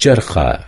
چرخه